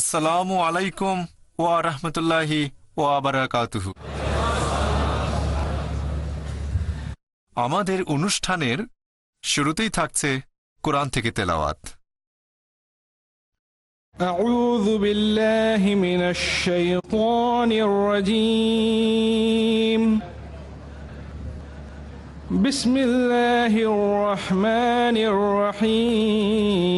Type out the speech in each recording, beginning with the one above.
আসসালামু আলাইকুম ওয়া রহমতুল্লাহি ওয়া বারাকাতুহু আমাদের অনুষ্ঠানের শুরুতেই থাকছে কোরআন থেকে তেলাওয়াত أعوذ بالله من الشيطان الرجيم بسم الله الرحمن الرحيم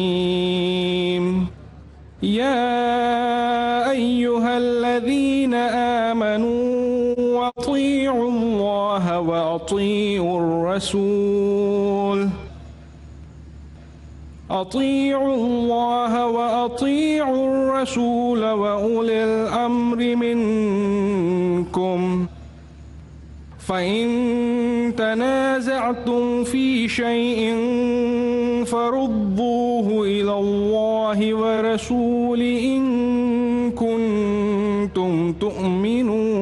وأطيعوا الرسول. أطيعوا الله وأطيعوا الرسول وأولي الأمر منكم. فإن تنازعتم في شيء فردوه إلى الله ورسول إن كنتم تؤمنون.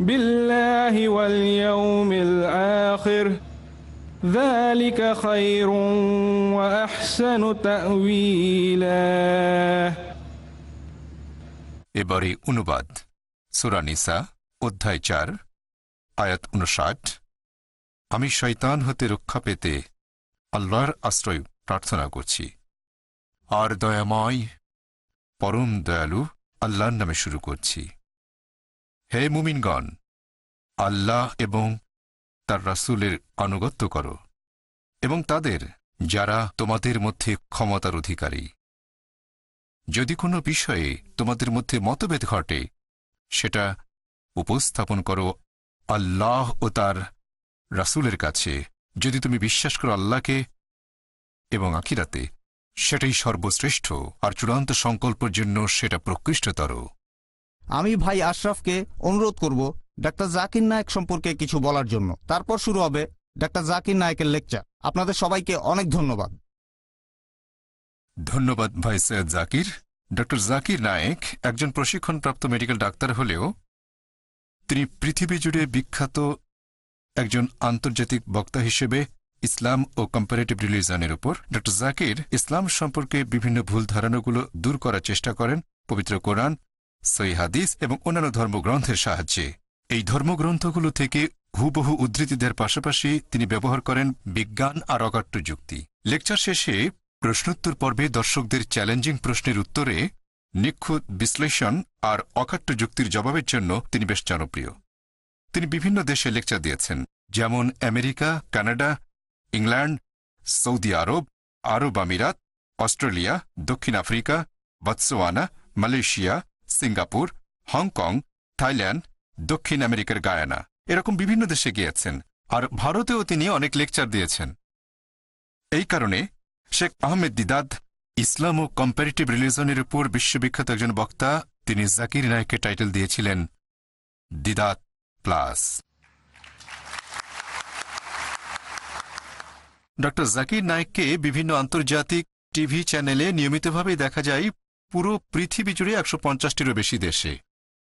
بالله واليوم الآخر ذلك خير وأحسن تأويلا এবারে অনুবাদ সুরা নিসা অধ্যায় চার আয়াত উনষাট আমি শয়তান হতে রক্ষা পেতে আল্লাহর আশ্রয় প্রার্থনা করছি আর দয়াময় পরম দয়ালু আল্লাহর নামে শুরু করছি হে মুমিনগণ, আল্লাহ এবং তার রাসূলের আনুগত্য করো এবং তাদের, যারা তোমাদের মধ্যে ক্ষমতার অধিকারী। যদি কোনো বিষয়ে তোমাদের মধ্যে মতভেদ ঘটে, সেটা উপস্থাপন করো আল্লাহ ও তার রাসূলের কাছে। যদি তুমি বিশ্বাস করো আল্লাহকে এবং আখিরাতে, সেটাই সর্বশ্রেষ্ঠ। আর চূড়ান্ত সংকল্পের জন্য সেটা প্রকৃষ্টতর। আমি ভাই আশরাফকে অনুরোধ করব ডাক্তার জাকির নায়ক সম্পর্কে কিছু বলার জন্য। তারপর শুরু হবে ডাক্তার জাকির নায়কের লেকচার। আপনাদের সবাইকে অনেক ধন্যবাদ। ধন্যবাদ ভাই সৈয়দ জাকির। ড জাকির নায়েক একজন প্রশিক্ষণপ্রাপ্ত মেডিকেল ডাক্তার হলেও তিনি পৃথিবী জুড়ে বিখ্যাত একজন আন্তর্জাতিক বক্তা হিসেবে ইসলাম ও কম্পারেটিভ রিলিজনের উপর। ড জাকির ইসলাম সম্পর্কে বিভিন্ন ভুল ধারণাগুলো দূর করার চেষ্টা করেন, পবিত্র কোরআন সই হাদিস এবং অন্যান্য ধর্মগ্রন্থের সাহায্যে। এই ধর্মগ্রন্থগুলো থেকে হুবহু উদ্ধৃতিদের পাশাপাশি তিনি ব্যবহার করেন বিজ্ঞান আর অকাট্য যুক্তি। লেকচার শেষে প্রশ্নোত্তর পর্বে দর্শকদের চ্যালেঞ্জিং প্রশ্নের উত্তরে নিখুঁত বিশ্লেষণ আর অকাট্য যুক্তির জবাবের জন্য তিনি বেশ জনপ্রিয়। তিনি বিভিন্ন দেশে লেকচার দিয়েছেন, যেমন আমেরিকা, কানাডা, ইংল্যান্ড, সৌদি আরব আরব আমিরাত, অস্ট্রেলিয়া, দক্ষিণ Africa Botswana Malaysia Singapore, Hong Kong, Thailand, দক্ষিণ আমেরিকার গায়ানা। এরকম বিভিন্ন দেশে গিয়েছেন। আর ভারতেও তিনি অনেক লেকচার দিয়েছেন। এই কারণে শেখ আহমেদ দিদাদ ইসলাম ও কম্পারেটিভ রিলিজনের উপর বিশ্ববিখ্যাত একজন বক্তা তিনি জাকির নায়ককে টাইটেল দিয়েছিলেন দিদাত প্লাস। ড জাকির নায়েককে বিভিন্ন আন্তর্জাতিক টিভি চ্যানেলে নিয়মিতভাবে দেখা যায় পুরো পৃথিবী জুড়ে একশো পঞ্চাশটিরও বেশি দেশে।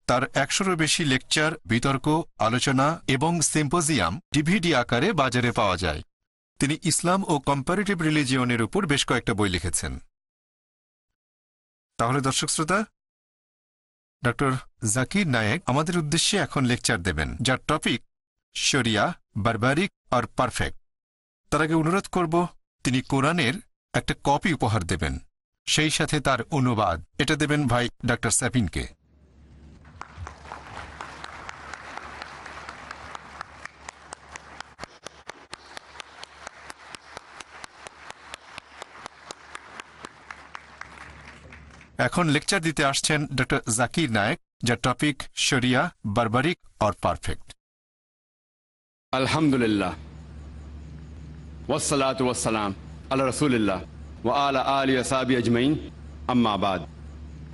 তার একশোরও বেশি লেকচার, বিতর্ক, আলোচনা এবং সিম্পোজিয়াম ডিভিডি আকারে বাজারে পাওয়া যায়। তিনি ইসলাম ও কম্পারেটিভ রিলিজিয়নের উপর বেশ কয়েকটা বই লিখেছেন। তাহলে দর্শক শ্রোতা, ডক্টর জাকির নায়েক আমাদের উদ্দেশ্যে এখন লেকচার দেবেন, যার টপিক শরিয়া, বারবারিক আর পারফেক্ট। তার আগে অনুরোধ করব, তিনি কোরআনের একটা কপি উপহার দেবেন। সেই সাথে তার অনুবাদ। এটা দেবেন ভাই ডক্টর স্যাপিনকে। এখন লেকচার দিতে আসছেন ডক্টর জাকির নায়েক, যার টপিক শরিয়া বারবারিক আর perfect Alhamdulillah. Wassalatu wassalam ala Rasulillah wa ala ali ashabi ajmain. Amma ba'd.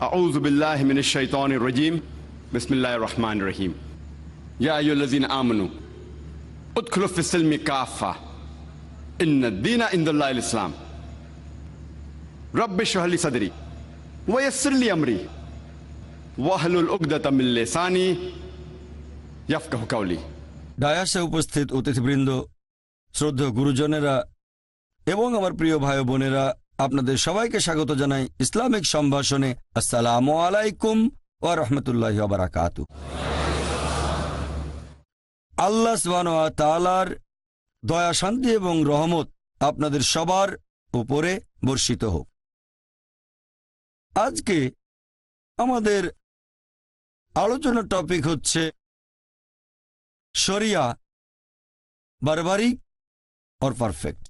A'udhu billahi minash shaitanir rajim. Bismillahir rahmanir rahim. Ya ayyuhallazina amanu. Udkhulu fis silmi kaffa. Inna ad-dina indallahi al-islam. Rabbi shrah li sadri wa yassir li amri. Wahlul 'uqdatam min lisani yafqahu qawli. ডায়াসে উপস্থিত অতিথিবৃন্দ শ্রদ্ধেয় গুরুজনেরা এবং আমার প্রিয় ভাই বোনেরা, আপনাদের সবাইকে স্বাগত জানাই ইসলামিক সম্ভাষণে। আসসালামু আলাইকুম ও রহমতুল্লাহ বারাকাতু আল্লাহ তালার দয়া, শান্তি এবং রহমত আপনাদের সবার উপরে বর্ষিত হোক। আজকে আমাদের আলোচনার টপিক হচ্ছে শরিয়া বারবারিক অর পারফেক্ট।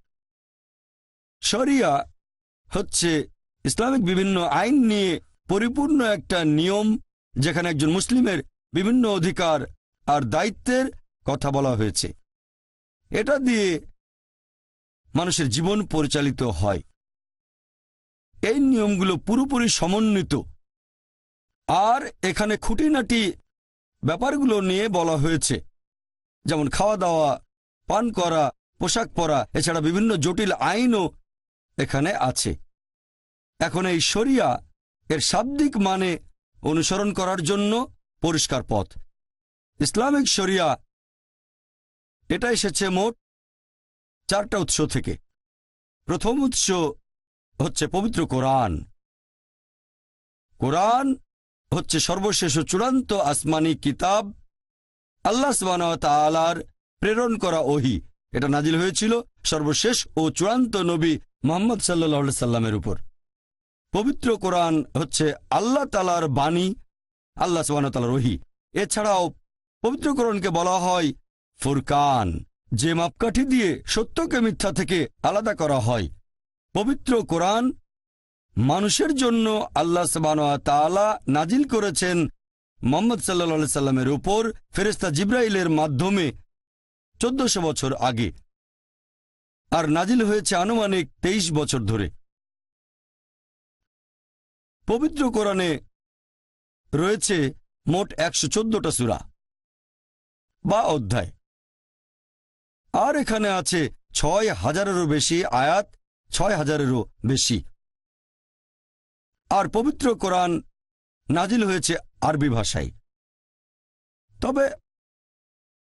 শরিয়া হচ্ছে ইসলামিক বিভিন্ন আইন নিয়ে পরিপূর্ণ একটা নিয়ম, যেখানে একজন মুসলিমের বিভিন্ন অধিকার আর দায়িত্বের কথা বলা হয়েছে। এটা দিয়ে মানুষের জীবন পরিচালিত হয়। এই নিয়মগুলো পুরোপুরি সমন্বিত। আর এখানে খুঁটিনাটি ব্যাপারগুলো নিয়ে বলা হয়েছে। যেমন খাওয়া দাওয়া, পান করা, পোশাক পরা, এছাড়া বিভিন্ন জটিল আইনও এখানে আছে। এখন এই শরিয়া এর শাব্দিক মানে অনুসরণ করার জন্য পরিষ্কার পথ। ইসলামিক শরিয়া এটা এসেছে মোট চারটা উৎস থেকে। প্রথম উৎস হচ্ছে পবিত্র কোরআন। কোরআন হচ্ছে সর্বশেষ চূড়ান্ত আসমানি কিতাব। আল্লাহ তালার প্রেরণ করা ওহি। এটা নাজিল হয়েছিল সর্বশেষ ও চূড়ান্ত নবী মোহাম্মদ সাল্লাহ সাল্লামের উপর। পবিত্র কোরআন হচ্ছে আল্লাহ তালার বাণী, আল্লাহ তালার ওহি এছাড়াও পবিত্র কোরআনকে বলা হয় ফুরকান, যে মাপকাঠি দিয়ে সত্যকে মিথ্যা থেকে আলাদা করা হয়। পবিত্র কোরআন মানুষের জন্য আল্লাহ তালা নাজিল করেছেন মোহাম্মদ সাল্লা সাল্লামের উপর ফেরেস্তা জিব্রাইলের মাধ্যমে চোদ্দশো বছর আগে। আর নাজিল হয়েছে আনুমানিক তেইশ বছর ধরে। পবিত্র কোরআনে রয়েছে মোট একশো চোদ্দটা সুরা বা অধ্যায়। আর এখানে আছে ছয় হাজারেরও বেশি আয়াত, ছয় হাজারেরও বেশি। আর পবিত্র কোরআন নাজিল হয়েছে আরবি ভাষায়। তবে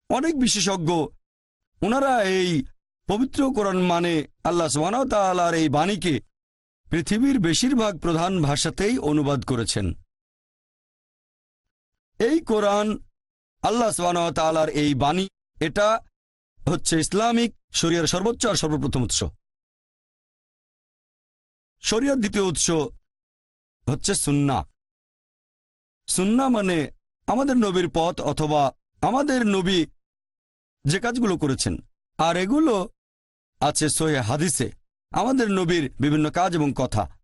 অনেক বিশেষজ্ঞ, ওনারা এই পবিত্র কোরআন মানে আল্লাহ সোহানতালার এই বাণীকে পৃথিবীর বেশিরভাগ প্রধান ভাষাতেই অনুবাদ করেছেন। এই কোরআন আল্লাহ সোহানতালার এই বাণী, এটা হচ্ছে ইসলামিক শরিয়ার সর্বোচ্চ আর সর্বপ্রথম উৎস। শরিয়ার দ্বিতীয় উৎস হচ্ছে সুন্না সুন্না মানে আমাদের নবীর পথ অথবা আমাদের নবী যে কাজগুলো করেছেন, আর এগুলো আছে সোহে হাদিসে। আমাদের নবীর বিভিন্ন কাজ এবং কথা।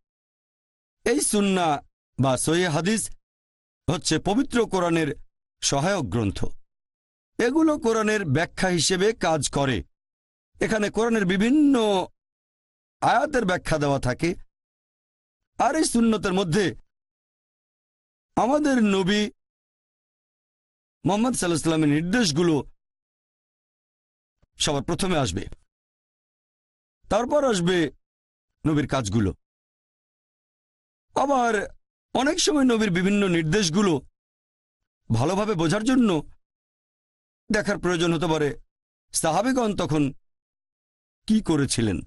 এই সুন্না বা সোহে হাদিস হচ্ছে পবিত্র কোরআনের সহায়ক গ্রন্থ। এগুলো কোরআনের ব্যাখ্যা হিসেবে কাজ করে। এখানে কোরআনের বিভিন্ন আয়াতের ব্যাখ্যা দেওয়া থাকে। আর এই সুন্নতের মধ্যে আমাদের নবী মোহাম্মদ সাল্লাহামের নির্দেশগুলো সবার প্রথমে আসবে। তারপর আসবে নবীর কাজগুলো। আবার অনেক সময় নবীর বিভিন্ন নির্দেশগুলো ভালোভাবে বোঝার জন্য দেখার প্রয়োজন হতে পারে। সাহাবেগণ তখন কি করেছিলেন?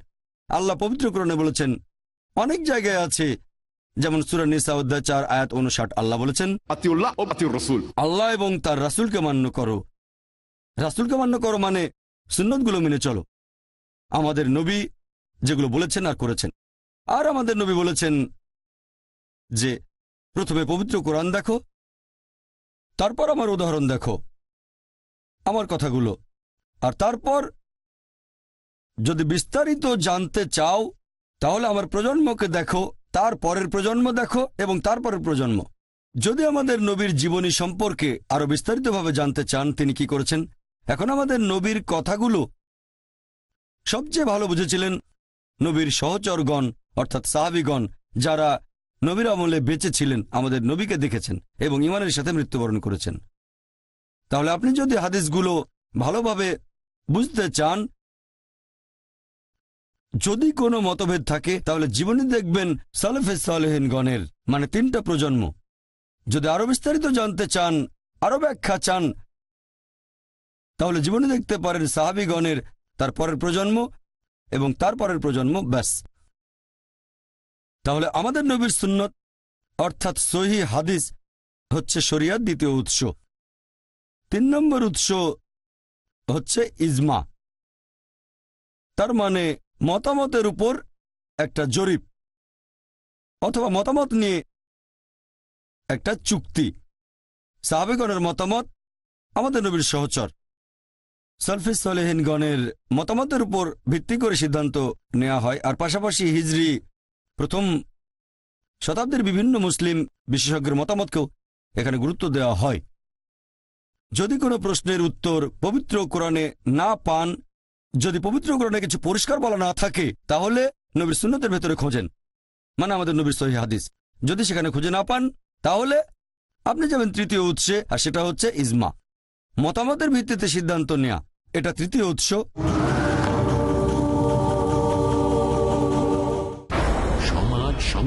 আল্লাহ পবিত্রকরণে বলেছেন অনেক জায়গায় আছে যেমন সুরা নিসা অধ্যায় চার আয়াত অনুষাট আল্লাহ বলেছেন আল্লাহ এবং তার রাসূলকে মান্য করো। রাসূলকে মান্য করো মানে সুন্নতগুলো মেনে চলো। আমাদের নবী যেগুলো বলেছেন আর করেছেন। আর আমাদের নবী বলেছেন যে, প্রথমে পবিত্র কোরআন দেখো, তারপর আমার উদাহরণ দেখো, আমার কথাগুলো। আর তারপর, যদি বিস্তারিত জানতে চাও, তাহলে আমার প্রজন্মকে দেখো, তার পরের প্রজন্ম দেখো এবং তারপরের প্রজন্ম। যদি আমাদের নবীর জীবনী সম্পর্কে আরও বিস্তারিতভাবে জানতে চান, তিনি কি করেছেন? এখন আমাদের নবীর কথাগুলো সবচেয়ে ভালো বুঝেছিলেন নবীর সহচরগণ, অর্থাৎ সাহাবিগণ, যারা নবীর আমলে বেঁচে ছিলেন, আমাদের নবীকে দেখেছেন এবং ইমানের সাথে মৃত্যুবরণ করেছেন। তাহলে আপনি যদি হাদিসগুলো ভালোভাবে বুঝতে চান, যদি কোনো মতভেদ থাকে, তাহলে জীবনী দেখবেন সালেফে সালেহিনগণের মানে তিনটা প্রজন্ম। যদি আরও বিস্তারিত জানতে চান, আরও ব্যাখ্যা চান, তাহলে জীবনে দেখতে পারেন সাহাবিগণের তার পরের প্রজন্ম এবং তারপরের প্রজন্ম, ব্যাস। তাহলে আমাদের নবীর সুন্নত, অর্থাৎ সহি হাদিস, হচ্ছে শরিয়ার দ্বিতীয় উৎস। তিন নম্বর উৎস হচ্ছে ইজমা। তার মানে মতামতের উপর একটা জরিপ, অথবা মতামত নিয়ে একটা চুক্তি। সাহাবেগণের মতামত আমাদের নবীর সহচর। সালফিস সালেহিনগণের মতামতের উপর ভিত্তি করে সিদ্ধান্ত নেওয়া হয়। আর পাশাপাশি হিজরি প্রথম শতাব্দীর বিভিন্ন মুসলিম বিশেষজ্ঞের মতামতকেও এখানে গুরুত্ব দেওয়া হয়। যদি কোনো প্রশ্নের উত্তর পবিত্র কোরআনে না পান, যদি পবিত্র কোরআনে কিছু পরিষ্কার বলা না থাকে, তাহলে নবীর সুন্নতের ভেতরে খোঁজেন। মানে আমাদের নবীর সহি হাদিস। যদি সেখানে খুঁজে না পান, তাহলে আপনি যাবেন তৃতীয় উৎসে, আর সেটা হচ্ছে ইজমা। মতামতের ভিত্তিতে সিদ্ধান্ত নেয়া। এটা তৃতীয় উৎস।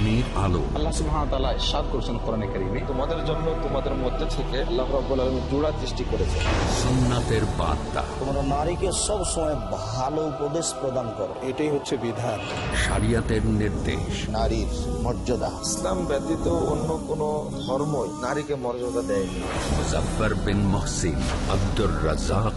কোরআনের আলো। আল্লাহ সুবহানাহু সাত করছেন কোরআনে কারিমে। তোমাদের জন্য তোমাদের মধ্যে থেকে আল্লাহ রাব্বুল আলামিন জোড়া সৃষ্টি করেছে সুন্নাতের বার্তা। তোমরা নারীকে সব সময় ভালো উপদেশ প্রদান করো। এটাই হচ্ছে বিধান। শরিয়াতের নির্দেশ। নারীর মর্যাদা। ইসলাম ব্যতীত অন্য কোন ধর্মই নারীকে মর্যাদা দেয়নি Muzaffar bin Mohsin Abdur Razzak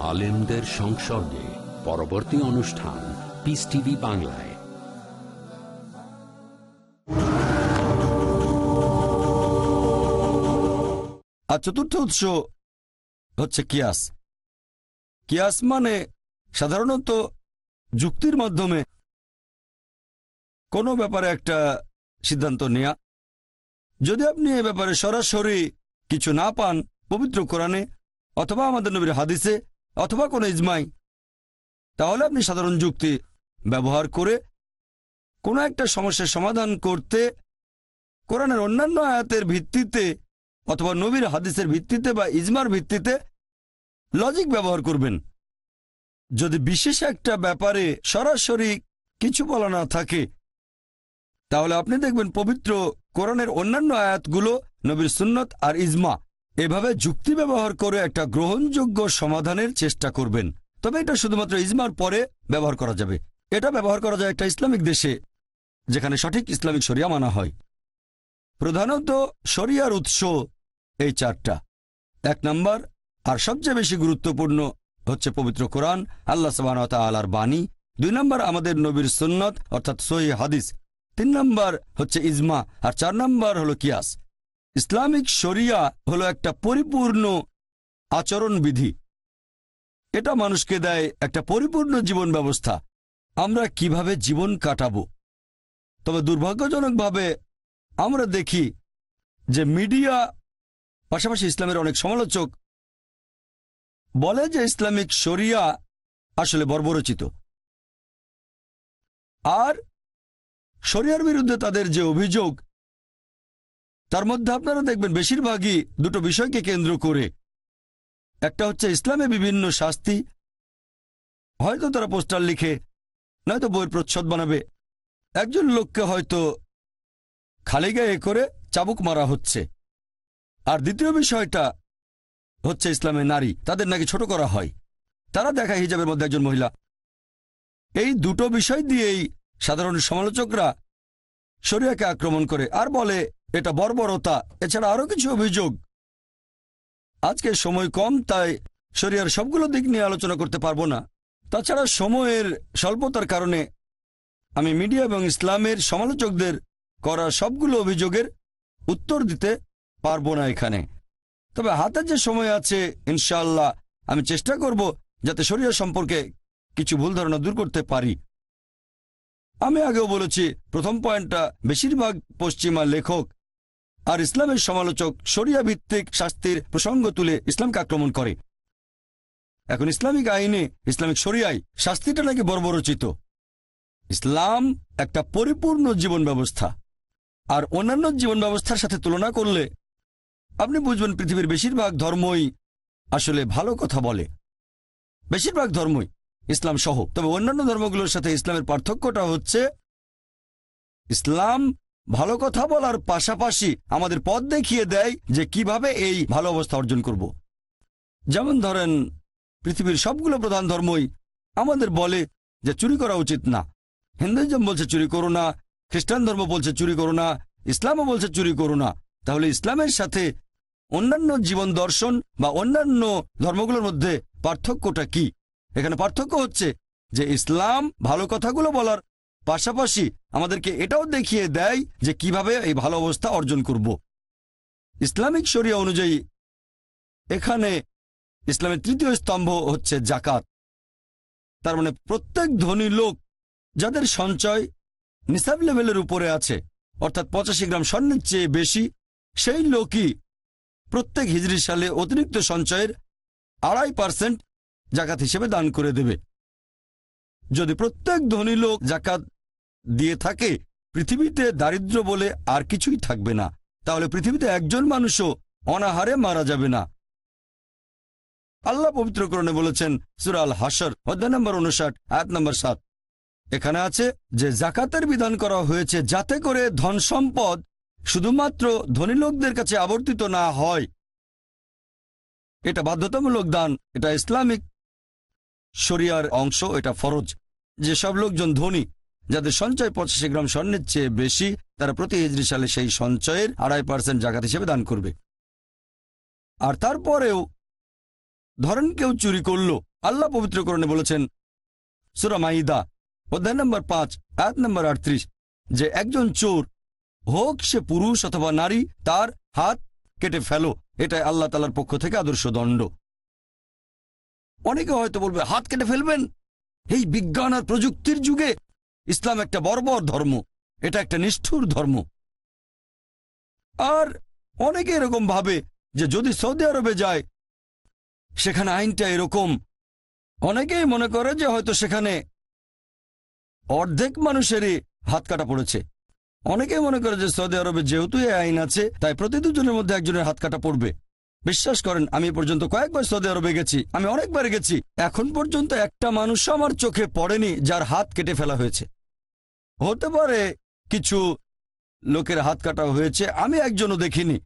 আলেমদের সংসর্গে পরবর্তী অনুষ্ঠান পিস টিভি বাংলায়। আর চতুর্থ উৎস হচ্ছে কিয়াস। কিয়াস মানে সাধারণত যুক্তির মাধ্যমে কোনো ব্যাপারে একটা সিদ্ধান্ত নেয়া। যদি আপনি এ ব্যাপারে সরাসরি কিছু না পান, পবিত্র কোরআনে অথবা আমাদের নবীর হাদিসে অথবা কোনো ইজমাই। তাহলে আপনি সাধারণ যুক্তি ব্যবহার করে কোনো একটা সমস্যার সমাধান করতে কোরআনের অন্যান্য আয়াতের ভিত্তিতে অথবা নবীর হাদিসের ভিত্তিতে বা ইজমার ভিত্তিতে লজিক ব্যবহার করবেন। যদি বিশেষ একটা ব্যাপারে সরাসরি কিছু বলা না থাকে, তাহলে আপনি দেখবেন পবিত্র কোরআনের অন্যান্য আয়াতগুলো নবীর সুন্নত আর ইজমা এভাবে যুক্তি ব্যবহার করে একটা গ্রহণযোগ্য সমাধানের চেষ্টা করবেন। তবে এটা শুধুমাত্র ইজমার পরে ব্যবহার করা যাবে। এটা ব্যবহার করা যায় একটা ইসলামিক দেশে, যেখানে সঠিক ইসলামিক শরিয়া মানা হয়। প্রধানত শরিয়ার উৎস এই চারটা। এক নম্বর, আর সবচেয়ে বেশি গুরুত্বপূর্ণ হচ্ছে পবিত্র কোরআন, আল্লাহ সবান আলার বাণী। দুই নম্বর, আমাদের নবীর সুন্নত, অর্থাৎ সহি হাদিস। তিন নম্বর হচ্ছে ইজমা, আর চার নম্বর হলো কিয়াস। ইসলামিক শরিয়া হলো একটা পরিপূর্ণ আচরণ বিধি এটা মানুষকে দেয় একটা পরিপূর্ণ জীবন ব্যবস্থা আমরা কীভাবে জীবন কাটাবো? তবে দুর্ভাগ্যজনকভাবে আমরা দেখি যে মিডিয়া, পাশাপাশি ইসলামের অনেক সমালোচক বলে যে ইসলামিক শরিয়া আসলে বর্বরচিত। আর শরিয়ার বিরুদ্ধে তাদের যে অভিযোগ তার মধ্যে আপনারা দেখবেন বেশিরভাগই দুটো বিষয়কে কেন্দ্র করে। একটা হচ্ছে ইসলামে বিভিন্ন শাস্তি, হয়তো তারা পোস্টার লিখে, নয়তো বইয়ের প্রচ্ছদ বানাবে। একজন লোককে হয়তো খালি গায়ে করে চাবুক মারা হচ্ছে। আর দ্বিতীয় বিষয়টা হচ্ছে ইসলামে নারী, তাদের নাকি ছোট করা হয়। তারা দেখায় হিজাবের মধ্যে একজন মহিলা। এই দুটো বিষয় দিয়েই সাধারণ সমালোচকরা শরিয়াকে আক্রমণ করে। আর বলে এটা বর্বরতা, এছাড়া আরও কিছু অভিযোগ। আজকে সময় কম, তাই শরিয়ার সবগুলো দিক নিয়ে আলোচনা করতে পারব না। তাছাড়া সময়ের স্বল্পতার কারণে আমি মিডিয়া এবং ইসলামের সমালোচকদের করা সবগুলো অভিযোগের উত্তর দিতে পারব না এখানে। তবে হাতে যে সময় আছে ইনশাল্লাহ আমি চেষ্টা করব যাতে শরীর সম্পর্কে কিছু ভুল ধারণা দূর করতে পারি। আমি আগেও বলেছি, প্রথম পয়েন্টটা বেশিরভাগ পশ্চিমা লেখক আর ইসলামের সমালোচক শরিয়া ভিত্তিক শাস্তির প্রসঙ্গ তুলে ইসলামকে আক্রমণ করে। এখন ইসলামিক আইনে, ইসলামিক শরিয়ায় শাস্তিটা নাকি বর্বরচিত। ইসলাম একটা পরিপূর্ণ জীবন ব্যবস্থা। আর অন্যান্য জীবন ব্যবস্থার সাথে তুলনা করলে আপনি বুঝবেন পৃথিবীর বেশিরভাগ ধর্মই আসলে ভালো কথা বলে। বেশিরভাগ ধর্মই ইসলাম সহ। তবে অন্যান্য ধর্মগুলোর সাথে ইসলামের পার্থক্যটা হচ্ছে, ইসলাম ভালো কথা বলার পাশাপাশি আমাদের পথ দেখিয়ে দেয় যে কীভাবে এই ভালো অবস্থা অর্জন করব। যেমন ধরেন, পৃথিবীর সবগুলো প্রধান ধর্মই আমাদের বলে যে চুরি করা উচিত না। হিন্দুইজম বলছে চুরি করো না, খ্রিস্টান ধর্ম বলছে চুরি করো না, ইসলামও বলছে চুরি করো না। তাহলে ইসলামের সাথে অন্যান্য জীবন দর্শন বা অন্যান্য ধর্মগুলোর মধ্যে পার্থক্যটা কি? এখানে পার্থক্য হচ্ছে যে ইসলাম ভালো কথাগুলো বলার পাশাপাশি আমাদেরকে এটাও দেখিয়ে দেয় যে কীভাবে এই ভালো অবস্থা অর্জন করব। ইসলামিক শরিয়া অনুযায়ী এখানে ইসলামের তৃতীয় স্তম্ভ হচ্ছে জাকাত। তার মানে প্রত্যেক ধনী লোক যাদের সঞ্চয় নিসাব লেভেলের উপরে আছে, অর্থাৎ পঁচাশি গ্রাম স্বর্ণের চেয়ে বেশি, সেই লোকই প্রত্যেক হিজড়ি সালে অতিরিক্ত সঞ্চয়ের আড়াই পার্সেন্ট জাকাত হিসেবে দান করে দেবে। যদি প্রত্যেক ধনী লোক জাকাত দিয়ে থাকে, পৃথিবীতে দারিদ্র বলে আর কিছুই থাকবে না। তাহলে পৃথিবীতে একজন মানুষও অনাহারে মারা যাবে না। আল্লাহ পবিত্রকরণে বলেছেন সুরাল হাসর অধ্যায় নম্বর উনষাট আয়াত নম্বর সাত। এখানে আছে যে জাকাতের বিধান করা হয়েছে যাতে করে ধন সম্পদ শুধুমাত্র ধনী লোকদের কাছে আবর্তিত না হয়। এটা বাধ্যতামূলক দান, এটা ইসলামিক শরিয়ার অংশ, এটা ফরজ। যেসব লোকজন ধনী যাদের সঞ্চয় পঁচাশি গ্রাম স্বর্ণের চেয়ে বেশি, তারা প্রতি হিজড়ি সালে সেই সঞ্চয়ের আড়াই পার্সেন্ট জাকাত হিসেবে দান করবে। আর তারপরেও ধরেন কেউ চুরি করল, আল্লাহ পবিত্রকরণে বলেছেন, সুরা মাইদা, অধ্যায় নম্বর পাঁচ, আয়াত নম্বর আটত্রিশ, যে একজন চোর, হোক সে পুরুষ অথবা নারী, তার হাত কেটে ফেলো, এটাই আল্লাহ তালার পক্ষ থেকে আদর্শ দণ্ড। অনেকে হয়তো বলবে, হাত কেটে ফেলবেন? এই বিজ্ঞান আর প্রযুক্তির যুগে ইসলাম একটা বর্বর ধর্ম, এটা একটা নিষ্ঠুর ধর্ম। আর অনেকে এরকম ভাবে যে যদি সৌদি আরবে যায়, সেখানে আইনটা এরকম। অনেকেই মনে করে যে হয়তো সেখানে অর্ধেক মানুষেরই হাত কাটা পড়েছে। অনেকেই মনে করে যে সৌদি আরবে যেহেতু এই আইন আছে, তাই প্রতি দুজনের মধ্যে একজনের হাত কাটা পড়বে। বিশ্বাস করেন, আমি পর্যন্ত কয়েকবার সৌদি আরবে গেছি, আমি অনেকবার গেছি। এখন পর্যন্ত একটা মানুষ আমার চোখে পড়েনি যার হাত কেটে ফেলা হয়েছে। হতে পারে কিছু লোকের হাত কাটা হয়েছে, আমি একজনও দেখিনি।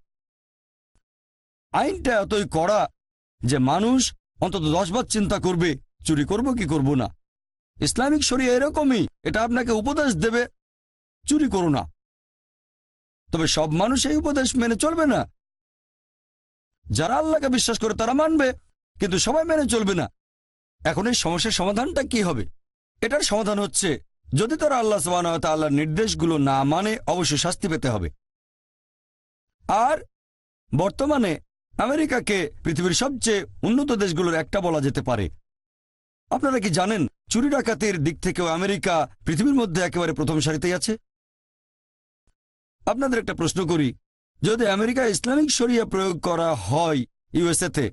আইনটা এতই কড়া যে মানুষ অন্তত দশবার চিন্তা করবে, চুরি করব কি করব না। ইসলামিক শরিয়া এরকমই, এটা আপনাকে উপদেশ দেবে, চুরি করো না। তবে সব মানুষ এই উপদেশ মেনে চলবে না। যারা আল্লাহকে বিশ্বাস করে তারা মানবে, কিন্তু সবাই মেনে চলবে না। এখন এই সমস্যার সমাধানটা কি হবে? এটার সমাধান হচ্ছে যদি তারা আল্লাহ আল্লাহর নির্দেশগুলো না মানে অবশ্যই শাস্তি পেতে হবে। আর বর্তমানে আমেরিকাকে পৃথিবীর সবচেয়ে উন্নত দেশগুলোর একটা বলা যেতে পারে। আপনারা কি জানেন চুরি ডাকাতির দিক থেকেও আমেরিকা পৃথিবীর মধ্যে একেবারে প্রথম সারিতেই আছে? আপনাদের একটা প্রশ্ন করি, যদি আমেরিকা ইসলামিক শরিয়া প্রয়োগ করা হয় ইউএসএতে,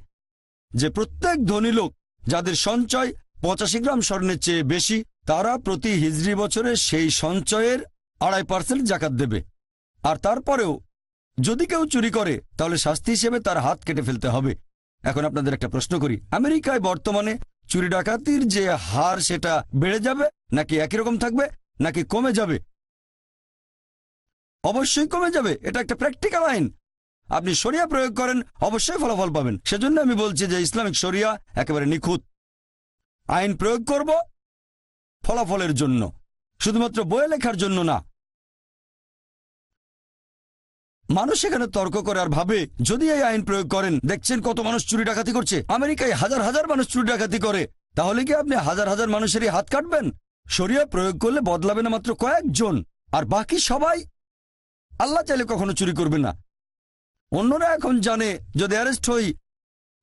যে প্রত্যেক ধনী লোক যাদের সঞ্চয় পঁচাশি গ্রাম স্বর্ণের চেয়ে বেশি তারা প্রতি হিজড়ি বছরে সেই সঞ্চয়ের আড়াই পার্সেন্ট জাকাত দেবে। আর তারপরেও যদি কেউ চুরি করে, তাহলে শাস্তি হিসেবে তার হাত কেটে ফেলতে হবে। এখন আপনাদের একটা প্রশ্ন করি, আমেরিকায় বর্তমানে চুরি ডাকাতির যে হার সেটা বেড়ে যাবে, নাকি একই রকম থাকবে, নাকি কমে যাবে? অবশ্যই কমে যাবে, এটা একটা প্র্যাকটিক্যাল আইন। আপনি সরিয়া প্রয়োগ করেন, অবশ্যই ফলাফল পাবেন। সেজন্য আমি বলছি যে ইসলামিক শরিয়া একেবারে নিখুঁত। আইন প্রয়োগ করব ফলাফলের জন্য, শুধুমাত্র বইয়ে লেখার জন্য না। মানুষ এখানে তর্ক করে আর ভাবে, যদি এই আইন প্রয়োগ করেন, দেখছেন কত মানুষ চুরি ডাকাতি করছে। আমেরিকায় হাজার হাজার মানুষ চুরি ডাকাতি করে, তাহলে কি আপনি হাজার হাজার মানুষেরই হাত কাটবেন? শরিয়া প্রয়োগ করলে বদলাবে না মাত্র কয়েকজন, আর বাকি সবাই আল্লাহ চাইলে কখনো চুরি করবে না। অন্যরা এখন জানে, যদি অ্যারেস্ট হই,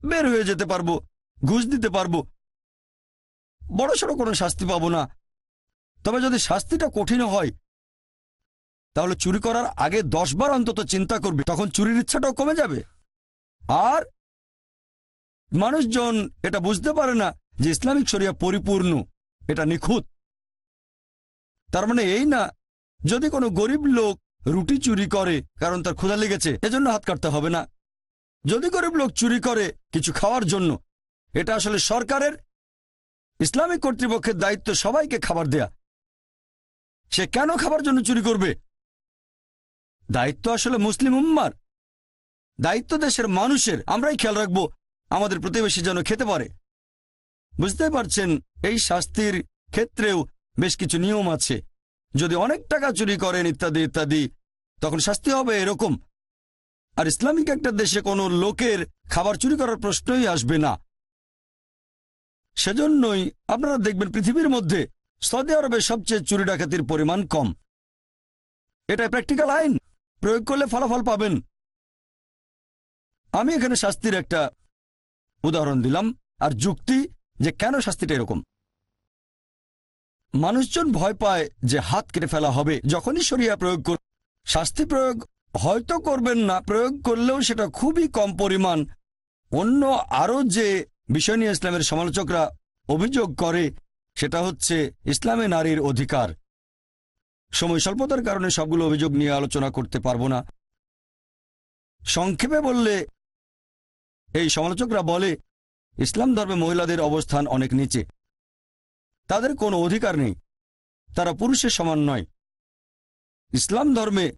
বের হয়ে যেতে পারব, ঘুষ দিতে পারব বড় সড়ো কোনো শাস্তি পাবো না। তবে যদি শাস্তিটা কঠিন হয়, তাহলে চুরি করার আগে দশবার অন্তত চিন্তা করবে, তখন চুরির ইচ্ছাটাও কমে যাবে। আর মানুষজন এটা বুঝতে পারে না যে ইসলামিক শরিয়া পরিপূর্ণ, এটা নিখুঁত। তার মানে এই না, যদি কোনো গরিব লোক রুটি চুরি করে কারণ তার ক্ষুধা লেগেছে, এজন্য হাত কাটতে হবে না। যদি গরিব লোক চুরি করে কিছু খাওয়ার জন্য, এটা আসলে সরকারের ইসলামিক কর্তৃপক্ষের দায়িত্ব সবাইকে খাবার দেয়া। সে কেন খাবার জন্য চুরি করবে? দায়িত্ব আসলে মুসলিম উম্মার। দায়িত্ব দেশের মানুষের। আমরাই খেয়াল রাখব আমাদের প্রতিবেশী যেন খেতে পারে। বুঝতে পারছেন, এই শাস্তির ক্ষেত্রেও বেশ কিছু নিয়ম আছে। যদি অনেক টাকা চুরি করেন ইত্যাদি ইত্যাদি, তখন শাস্তি হবে এরকম। আর ইসলামিক একটা দেশে কোনো লোকের খাবার চুরি করার প্রশ্নই আসবে না। সেজন্যই আপনারা দেখবেন পৃথিবীর মধ্যে সৌদি আরবে সবচেয়ে চুরি ডাকাতির পরিমাণ কম। এটা প্র্যাকটিক্যাল আইন। প্রয়োগ করলে ফলাফল পাবেন। আমি এখানে শাস্তির একটা উদাহরণ দিলাম আর যুক্তি যে কেন শাস্তিটা এরকম। মানুষজন ভয় পায় যে হাত কেটে ফেলা হবে। যখনই সরিয়া প্রয়োগ কর শাস্তি প্রয়োগ হয়তো করবেন না, প্রয়োগ করলেও সেটা খুবই কম পরিমাণ। অন্য আরও যে বিষয় নিয়ে ইসলামের সমালোচকরা অভিযোগ করে, সেটা হচ্ছে ইসলামে নারীর অধিকার। সময় স্বল্পতার কারণে সবগুলো অভিযোগ নিয়ে আলোচনা করতে পারব না। সংক্ষেপে বললে, এই সমালোচকরা বলে, ইসলাম ধর্মে মহিলাদের অবস্থান অনেক নিচে। তাদের কোনো অধিকার নেই। তারা পুরুষের সমান নয়। ইসলাম ধর্মে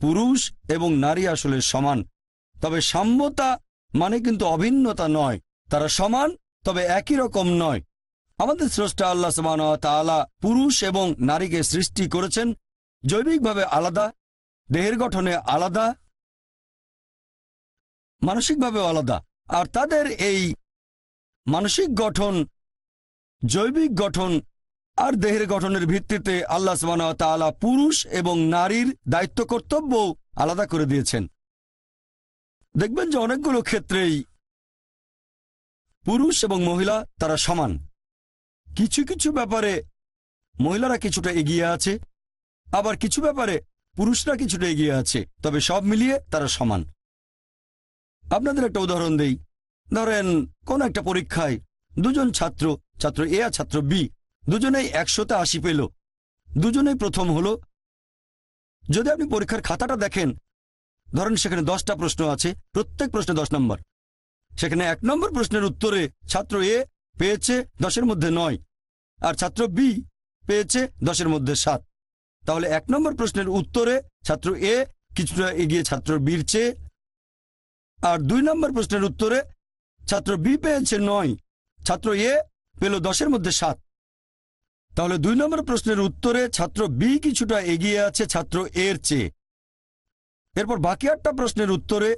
পুরুষ এবং নারী আসলে সমান। তবে সাম্যতা মানে কিন্তু অভিন্নতা নয়। তারা সমান, তবে একই রকম নয়। আমাদের স্রষ্টা আল্লাহ সমান তালা পুরুষ এবং নারীকে সৃষ্টি করেছেন, জৈবিকভাবে আলাদা, দেহের গঠনে আলাদা, মানসিকভাবেও আলাদা। আর তাদের এই মানসিক গঠন, জৈবিক গঠন আর দেহের গঠনের ভিত্তিতে আল্লাহ তাআলা পুরুষ এবং নারীর দায়িত্ব কর্তব্য আলাদা করে দিয়েছেন। দেখবেন যে অনেকগুলো ক্ষেত্রেই পুরুষ এবং মহিলা তারা সমান। কিছু কিছু ব্যাপারে মহিলারা কিছুটা এগিয়ে আছে, আবার কিছু ব্যাপারে পুরুষরা কিছুটা এগিয়ে আছে, তবে সব মিলিয়ে তারা সমান। আপনাদের একটা উদাহরণ দেই। ধরেন, কোন একটা পরীক্ষায় দুজন ছাত্র ছাত্র এ আর ছাত্র বি, দুজনেই একশোতে আশি পেল। দুজনেই প্রথম হলো। যদি আপনি পরীক্ষার খাতাটা দেখেন, ধরেন সেখানে দশটা প্রশ্ন আছে, প্রত্যেক প্রশ্নে দশ নম্বর। সেখানে এক নম্বর প্রশ্নের উত্তরে ছাত্র এ পেয়েছে দশের মধ্যে নয় আর ছাত্র বি পেয়েছে দশের মধ্যে সাত। তাহলে এক নম্বর প্রশ্নের উত্তরে ছাত্র এ কিছুটা এগিয়ে ছাত্র বির চেয়ে আর দুই নম্বর প্রশ্নের উত্তরে ছাত্র বি পেয়েছে নয়, ছাত্র এ পেল দশের মধ্যে সাত। তাহলে দুই নম্বর প্রশ্নের উত্তরে ছাত্র বি কিছুটা এগিয়ে আছে ছাত্র এর চেয়ে। এরপর বাকি আটটা প্রশ্নের উত্তরে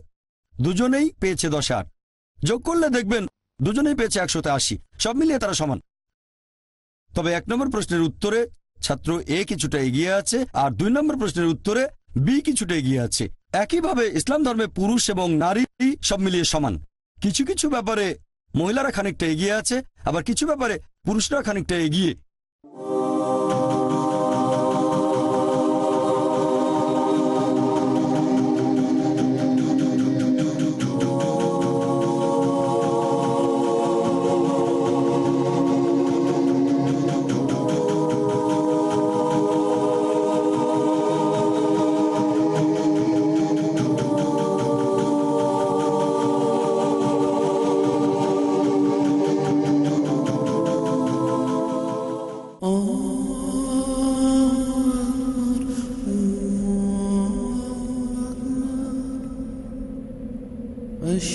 দুজনেই পেয়েছে দশ আট। যোগ করলে দেখবেন দুজনেই পেয়েছে একশোতে আশি। সব মিলিয়ে তারা সমান। তবে এক নম্বর প্রশ্নের উত্তরে ছাত্র এ কিছুটা এগিয়ে আছে আর দুই নম্বর প্রশ্নের উত্তরে বি কিছুটা এগিয়ে আছে। একইভাবে ইসলাম ধর্মে পুরুষ এবং নারী সব মিলিয়ে সমান। কিছু কিছু ব্যাপারে মহিলারা খানিকটা এগিয়ে আছে, আবার কিছু ব্যাপারে পুরুষরা খানিকটা এগিয়ে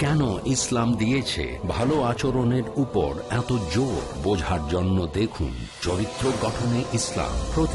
কেন ইসলাম দিয়েছে ভালো আচরণের উপর এত জোর? বোঝার জন্য দেখুন চরিত্র গঠনে ইসলাম প্রতি